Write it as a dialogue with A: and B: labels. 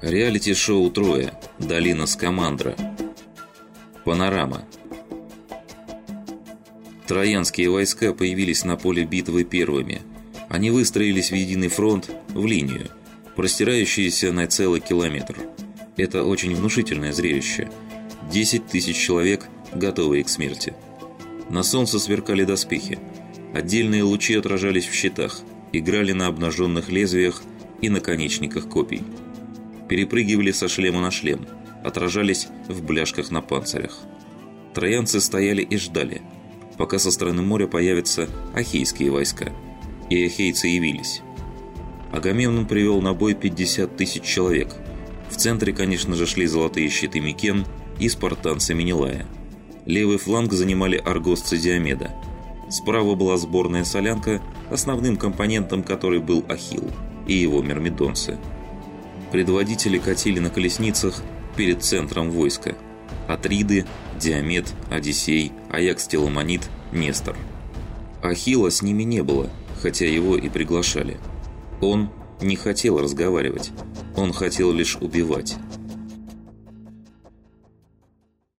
A: Реалити-шоу «Трое». Долина Скамандра. Панорама. Троянские войска появились на поле битвы первыми. Они выстроились в единый фронт, в линию, простирающуюся на целый километр. Это очень внушительное зрелище. 10 тысяч человек, готовые к смерти. На солнце сверкали доспехи. Отдельные лучи отражались в щитах, играли на обнаженных лезвиях и наконечниках копий перепрыгивали со шлема на шлем, отражались в бляшках на панцирях. Троянцы стояли и ждали, пока со стороны моря появятся ахейские войска. И ахейцы явились. Агамемнон привел на бой 50 тысяч человек. В центре, конечно же, шли золотые щиты Микен и спартанцы Менелая. Левый фланг занимали аргосцы Диомеда. Справа была сборная солянка, основным компонентом которой был Ахилл и его мирмидонцы – Предводители катили на колесницах перед центром войска. Атриды, Диамет, Одиссей, Аякс Теламонит, Нестор. Ахилла с ними не было, хотя его и приглашали. Он не хотел разговаривать, он хотел лишь убивать.